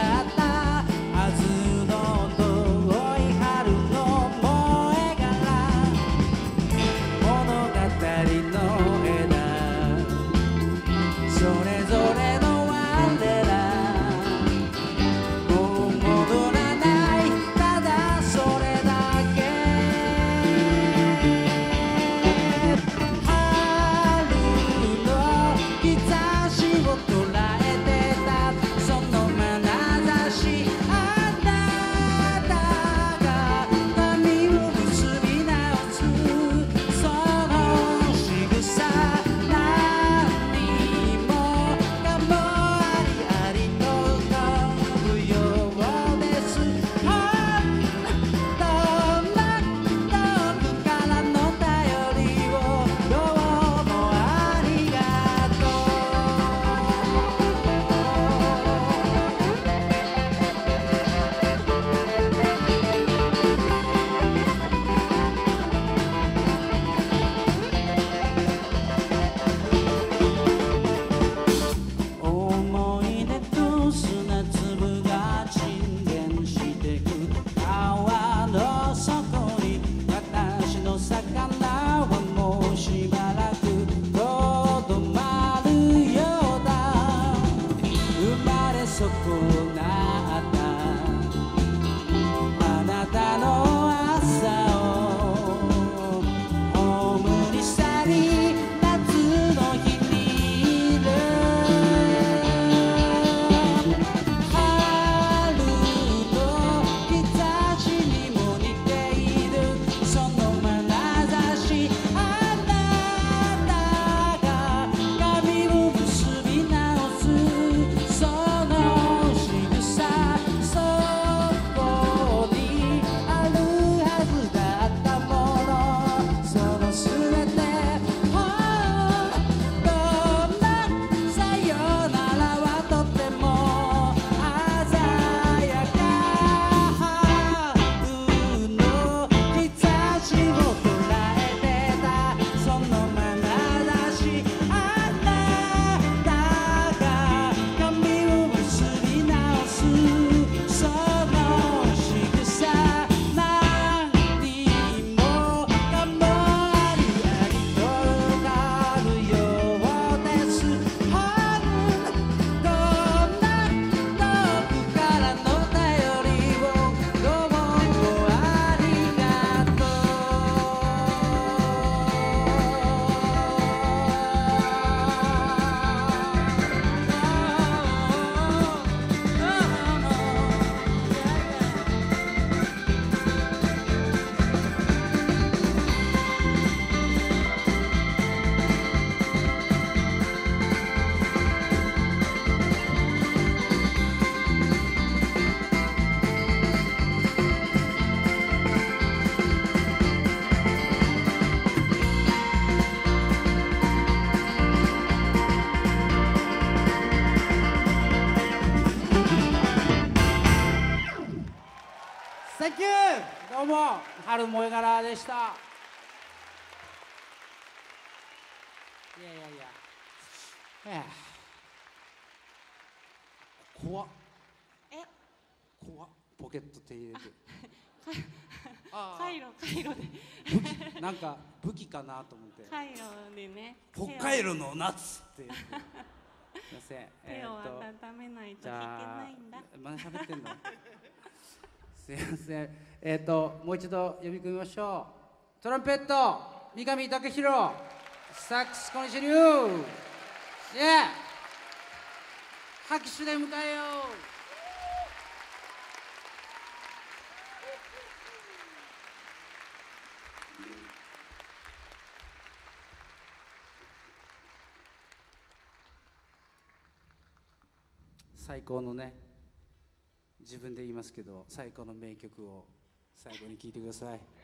Natal. サンキューどうも春萌え柄でした。いやいやいや。ええ。怖っ。え？怖っ。ポケット手入れて。あカイロカイロで。武器なんか武器かなと思って。カイロでね。北海道の夏って。す。いません。手を温めないとじ弾けないんだ。まだ喋ってんの？すいません。えっ、ともう一度読み込みましょう。トランペット三上武弘サックス小西龍イエー拍手で迎えよう。最高のね自分で言いますけど最高の名曲を最後に聴いてください。